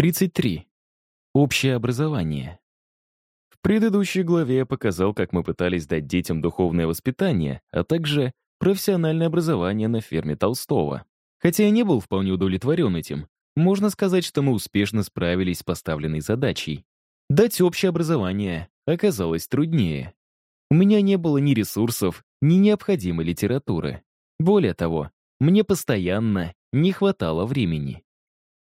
33. Общее образование. В предыдущей главе я показал, как мы пытались дать детям духовное воспитание, а также профессиональное образование на ферме Толстого. Хотя я не был вполне удовлетворен этим, можно сказать, что мы успешно справились с поставленной задачей. Дать общее образование оказалось труднее. У меня не было ни ресурсов, ни необходимой литературы. Более того, мне постоянно не хватало времени.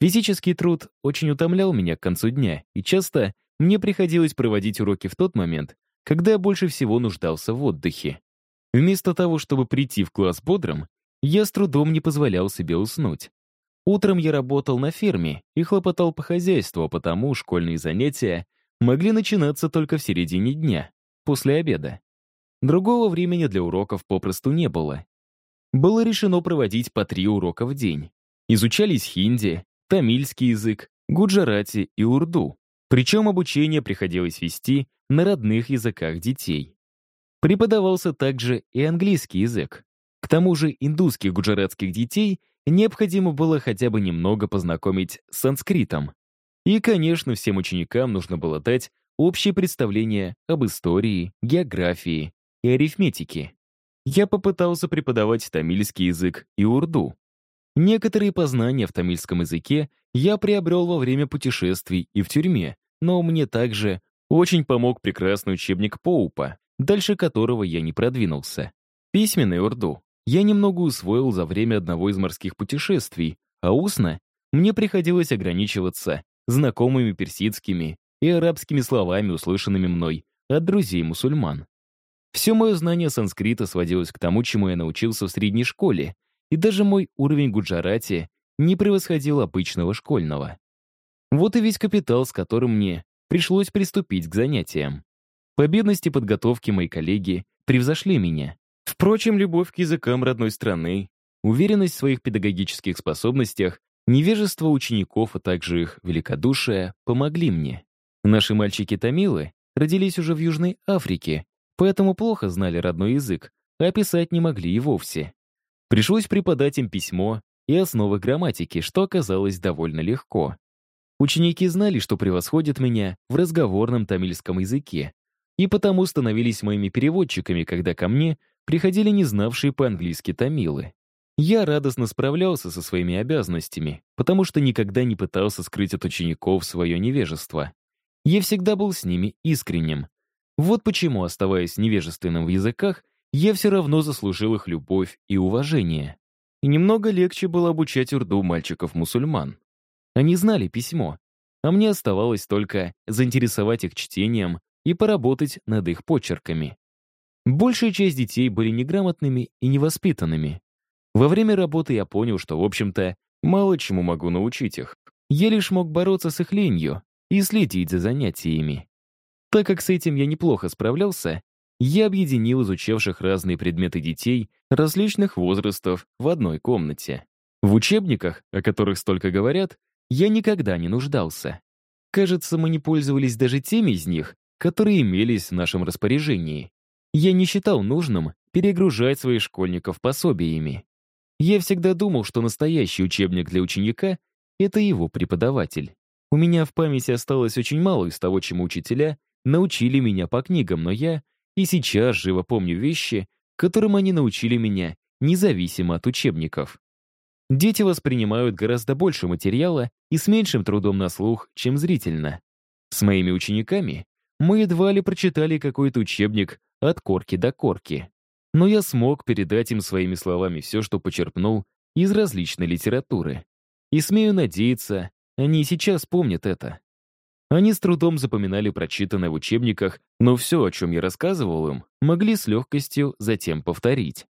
Физический труд очень утомлял меня к концу дня, и часто мне приходилось проводить уроки в тот момент, когда я больше всего нуждался в отдыхе. Вместо того, чтобы прийти в класс бодрым, я с трудом не позволял себе уснуть. Утром я работал на ферме и хлопотал по хозяйству, а потому школьные занятия могли начинаться только в середине дня, после обеда. Другого времени для уроков попросту не было. Было решено проводить по три урока в день. Изучались хинди, тамильский язык, гуджарати и урду. Причем обучение приходилось вести на родных языках детей. Преподавался также и английский язык. К тому же индусских гуджаратских детей необходимо было хотя бы немного познакомить с санскритом. И, конечно, всем ученикам нужно было дать общее представление об истории, географии и арифметике. Я попытался преподавать тамильский язык и урду, Некоторые познания в тамильском языке я приобрел во время путешествий и в тюрьме, но мне также очень помог прекрасный учебник Поупа, дальше которого я не продвинулся. Письменный урду я немного усвоил за время одного из морских путешествий, а устно мне приходилось ограничиваться знакомыми персидскими и арабскими словами, услышанными мной от друзей-мусульман. Все мое знание санскрита сводилось к тому, чему я научился в средней школе, и даже мой уровень гуджарати не превосходил обычного школьного. Вот и весь капитал, с которым мне пришлось приступить к занятиям. По бедности подготовки мои коллеги превзошли меня. Впрочем, любовь к языкам родной страны, уверенность в своих педагогических способностях, невежество учеников, а также их великодушие помогли мне. Наши мальчики-тамилы родились уже в Южной Африке, поэтому плохо знали родной язык, а писать не могли и вовсе. Пришлось преподать им письмо и основы грамматики, что оказалось довольно легко. Ученики знали, что превосходят меня в разговорном тамильском языке, и потому становились моими переводчиками, когда ко мне приходили не знавшие по-английски тамилы. Я радостно справлялся со своими обязанностями, потому что никогда не пытался скрыть от учеников свое невежество. Я всегда был с ними искренним. Вот почему, оставаясь невежественным в языках, я все равно заслужил их любовь и уважение. И немного легче было обучать урду мальчиков-мусульман. Они знали письмо, а мне оставалось только заинтересовать их чтением и поработать над их почерками. Большая часть детей были неграмотными и невоспитанными. Во время работы я понял, что, в общем-то, мало чему могу научить их. Я лишь мог бороться с их ленью и следить за занятиями. Так как с этим я неплохо справлялся, я объединил изучавших разные предметы детей различных возрастов в одной комнате. В учебниках, о которых столько говорят, я никогда не нуждался. Кажется, мы не пользовались даже теми из них, которые имелись в нашем распоряжении. Я не считал нужным перегружать своих школьников пособиями. Я всегда думал, что настоящий учебник для ученика — это его преподаватель. У меня в памяти осталось очень мало из того, чему учителя научили меня по книгам, но я и сейчас живо помню вещи, которым они научили меня, независимо от учебников. Дети воспринимают гораздо больше материала и с меньшим трудом на слух, чем зрительно. С моими учениками мы едва ли прочитали какой-то учебник от корки до корки. Но я смог передать им своими словами все, что почерпнул из различной литературы. И смею надеяться, они сейчас помнят это. Они с трудом запоминали прочитанное в учебниках, но все, о чем я рассказывал им, могли с легкостью затем повторить.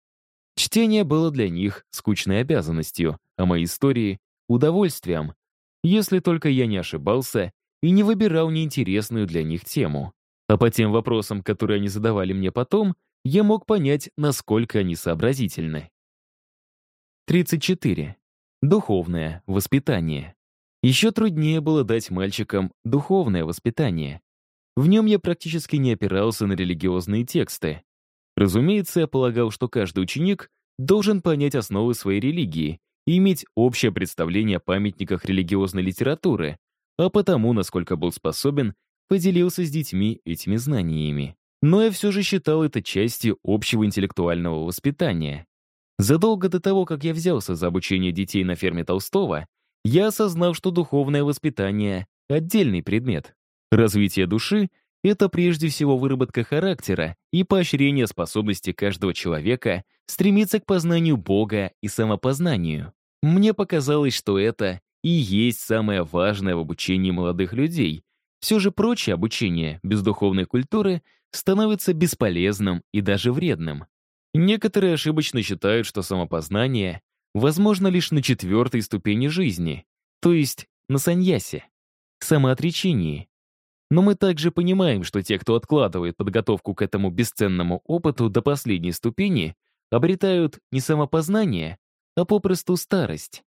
Чтение было для них скучной обязанностью, а мои истории — удовольствием, если только я не ошибался и не выбирал неинтересную для них тему. А по тем вопросам, которые они задавали мне потом, я мог понять, насколько они сообразительны. 34. Духовное воспитание. Еще труднее было дать мальчикам духовное воспитание. В нем я практически не опирался на религиозные тексты. Разумеется, я полагал, что каждый ученик должен понять основы своей религии и иметь общее представление о памятниках религиозной литературы, а потому, насколько был способен, поделился с детьми этими знаниями. Но я все же считал это частью общего интеллектуального воспитания. Задолго до того, как я взялся за обучение детей на ферме Толстого, я осознал, что духовное воспитание — отдельный предмет. Развитие души — это прежде всего выработка характера и поощрение способности каждого человека стремиться к познанию Бога и самопознанию. Мне показалось, что это и есть самое важное в обучении молодых людей. Все же прочее обучение без духовной культуры становится бесполезным и даже вредным. Некоторые ошибочно считают, что самопознание возможно лишь на четвертой ступени жизни, то есть на саньясе, самоотречении. Но мы также понимаем, что те, кто откладывает подготовку к этому бесценному опыту до последней ступени, обретают не самопознание, а попросту старость.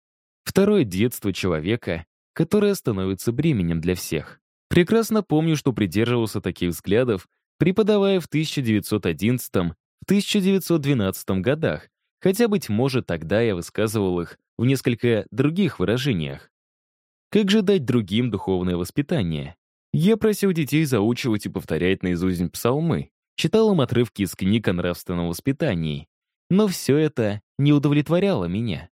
Второе детство человека, которое становится бременем для всех. Прекрасно помню, что придерживался таких взглядов, преподавая в 1911-1912 годах, хотя, быть может, тогда я высказывал их в несколько других выражениях. Как же дать другим духовное воспитание? Я просил детей заучивать и повторять наизусть псалмы, читал им отрывки из книг о нравственном воспитании. Но все это не удовлетворяло меня.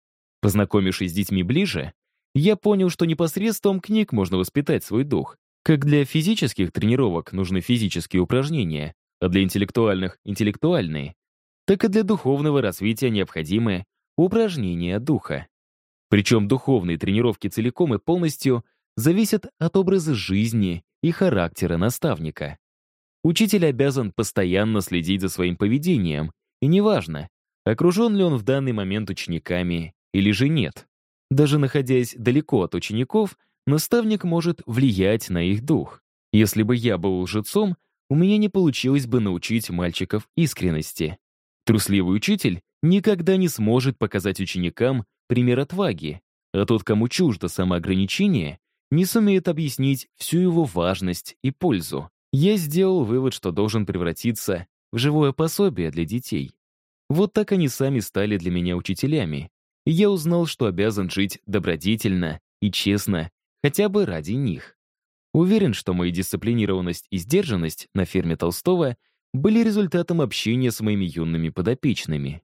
Познакомившись с детьми ближе, я понял, что непосредством книг можно воспитать свой дух. Как для физических тренировок нужны физические упражнения, а для интеллектуальных — интеллектуальные, так и для духовного развития необходимы упражнения духа. Причем духовные тренировки целиком и полностью зависят от образа жизни и характера наставника. Учитель обязан постоянно следить за своим поведением, и неважно, окружен ли он в данный момент учениками или же нет. Даже находясь далеко от учеников, наставник может влиять на их дух. Если бы я был лжецом, у меня не получилось бы научить мальчиков искренности. Трусливый учитель никогда не сможет показать ученикам пример отваги, а тот, кому чуждо самоограничение, не сумеет объяснить всю его важность и пользу. Я сделал вывод, что должен превратиться в живое пособие для детей. Вот так они сами стали для меня учителями, и я узнал, что обязан жить добродетельно и честно, хотя бы ради них. Уверен, что моя дисциплинированность и сдержанность на ферме Толстого были результатом общения с моими юными подопечными.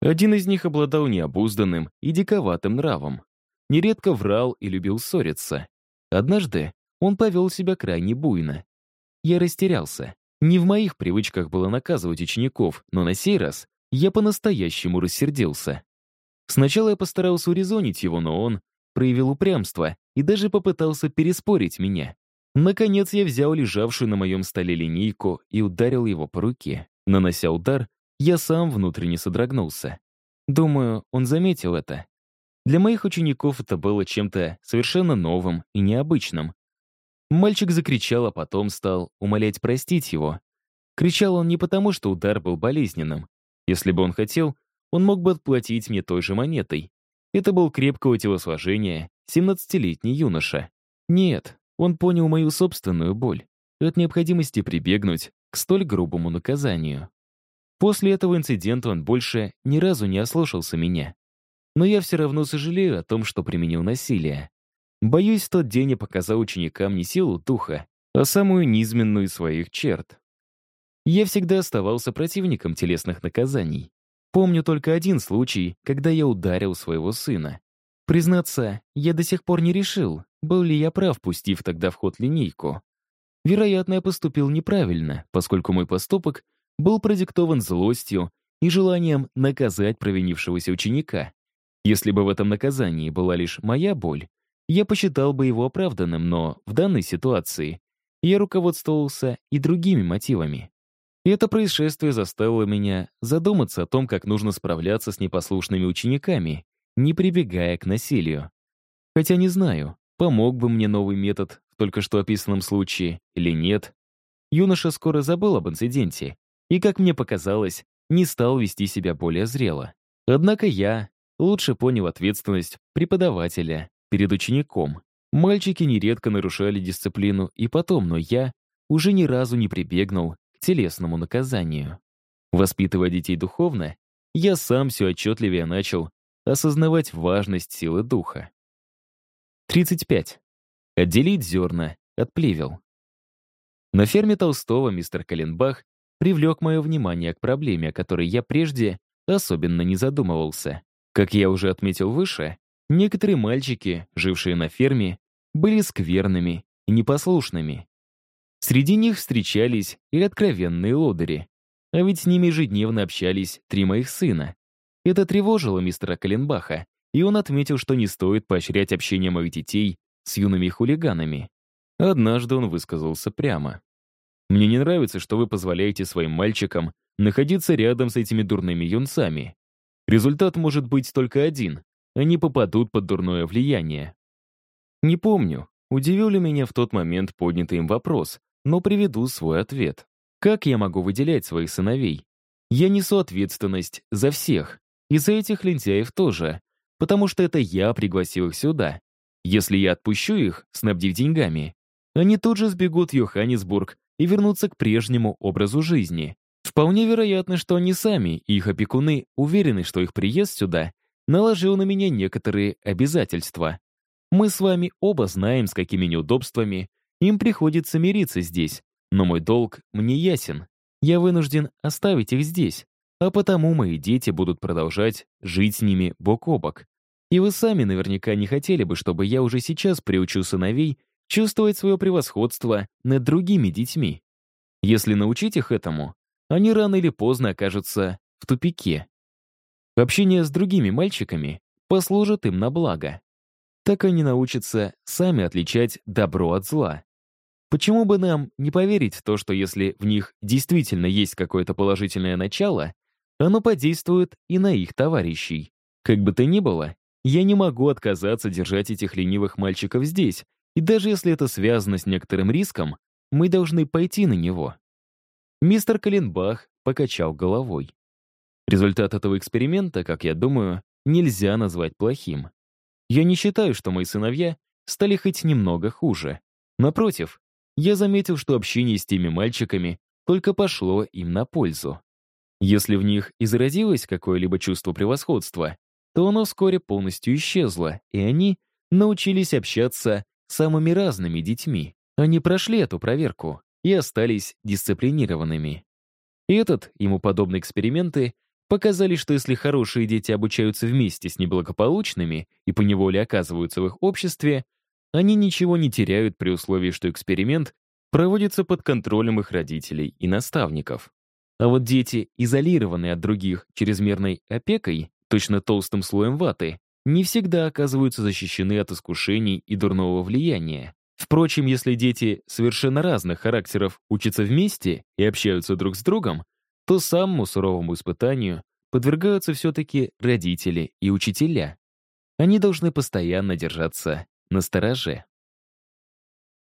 Один из них обладал необузданным и диковатым нравом. Нередко врал и любил ссориться. Однажды он повел себя крайне буйно. Я растерялся. Не в моих привычках было наказывать учеников, но на сей раз я по-настоящему рассердился. Сначала я постарался урезонить его, но он проявил упрямство и даже попытался переспорить меня. Наконец я взял лежавшую на моем столе линейку и ударил его по руке. Нанося удар, я сам внутренне содрогнулся. Думаю, он заметил это. Для моих учеников это было чем-то совершенно новым и необычным. Мальчик закричал, а потом стал умолять простить его. Кричал он не потому, что удар был болезненным. Если бы он хотел, он мог бы отплатить мне той же монетой. Это был крепкого телосложения, 17-летний юноша. Нет, он понял мою собственную боль от необходимости прибегнуть к столь грубому наказанию. После этого инцидента он больше ни разу не ослушался меня. Но я все равно сожалею о том, что применил насилие. Боюсь, в тот день я показал ученикам не силу духа, а самую низменную из своих черт. Я всегда оставался противником телесных наказаний. Помню только один случай, когда я ударил своего сына. Признаться, я до сих пор не решил, был ли я прав, пустив тогда в ход линейку. Вероятно, я поступил неправильно, поскольку мой поступок был продиктован злостью и желанием наказать провинившегося ученика. Если бы в этом наказании была лишь моя боль, я посчитал бы его оправданным, но в данной ситуации я руководствовался и другими мотивами. И это происшествие заставило меня задуматься о том, как нужно справляться с непослушными учениками, не прибегая к насилию. Хотя не знаю, помог бы мне новый метод в только что описанном случае или нет. Юноша скоро забыл об инциденте и, как мне показалось, не стал вести себя более зрело. Однако я лучше понял ответственность преподавателя перед учеником. Мальчики нередко нарушали дисциплину и потом, но я уже ни разу не прибегнул телесному наказанию. Воспитывая детей духовно, я сам все отчетливее начал осознавать важность силы духа. 35. отделить зерна от плевел. На ферме Толстого мистер Каленбах привлек мое внимание к проблеме, о которой я прежде особенно не задумывался. Как я уже отметил выше, некоторые мальчики, жившие на ферме, были скверными и непослушными. Среди них встречались и откровенные лодыри. А ведь с ними ежедневно общались три моих сына. Это тревожило мистера Каленбаха, и он отметил, что не стоит поощрять общение моих детей с юными хулиганами. Однажды он высказался прямо. «Мне не нравится, что вы позволяете своим мальчикам находиться рядом с этими дурными юнцами. Результат может быть только один — они попадут под дурное влияние». Не помню, удивил ли меня в тот момент поднятый им вопрос, но приведу свой ответ. Как я могу выделять своих сыновей? Я несу ответственность за всех, и за этих лентяев тоже, потому что это я пригласил их сюда. Если я отпущу их, снабдив деньгами, они тут же сбегут в Йоханнесбург и вернутся к прежнему образу жизни. Вполне вероятно, что они сами и их опекуны уверены, что их приезд сюда наложил на меня некоторые обязательства. Мы с вами оба знаем, с какими неудобствами им приходится мириться здесь, но мой долг мне ясен. Я вынужден оставить их здесь, а потому мои дети будут продолжать жить с ними бок о бок. И вы сами наверняка не хотели бы, чтобы я уже сейчас приучу сыновей чувствовать свое превосходство над другими детьми. Если научить их этому, они рано или поздно окажутся в тупике. Общение с другими мальчиками послужит им на благо. Так они научатся сами отличать добро от зла. Почему бы нам не поверить в то, что если в них действительно есть какое-то положительное начало, оно подействует и на их товарищей? Как бы то ни было, я не могу отказаться держать этих ленивых мальчиков здесь, и даже если это связано с некоторым риском, мы должны пойти на него. Мистер Каленбах покачал головой. Результат этого эксперимента, как я думаю, нельзя назвать плохим. Я не считаю, что мои сыновья стали хоть немного хуже. Напротив, я заметил, что общение с теми мальчиками только пошло им на пользу. Если в них и заразилось какое-либо чувство превосходства, то оно вскоре полностью исчезло, и они научились общаться с самыми разными детьми. Они прошли эту проверку и остались дисциплинированными. Этот, ему подобные эксперименты, показали, что если хорошие дети обучаются вместе с неблагополучными и поневоле оказываются в их обществе, они ничего не теряют при условии, что эксперимент проводится под контролем их родителей и наставников. А вот дети, изолированные от других чрезмерной опекой, точно толстым слоем ваты, не всегда оказываются защищены от искушений и дурного влияния. Впрочем, если дети совершенно разных характеров учатся вместе и общаются друг с другом, то самому суровому испытанию подвергаются все-таки родители и учителя. Они должны постоянно держаться на стороже.